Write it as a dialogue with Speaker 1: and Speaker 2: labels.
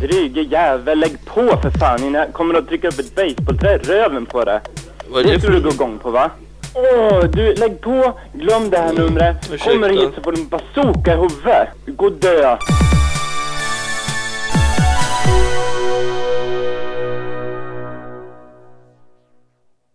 Speaker 1: Dryge jävel, lägg på för fan innan jag kommer att trycka upp ett basebollträ i röven på det.
Speaker 2: Vad är
Speaker 1: Det
Speaker 2: det
Speaker 1: ska du gå igång på va? Åh, du lägg på, glöm det här numret.
Speaker 2: ursäkta.
Speaker 1: Kommer du hit så får du en bazooka i huvudet. Gå och dö.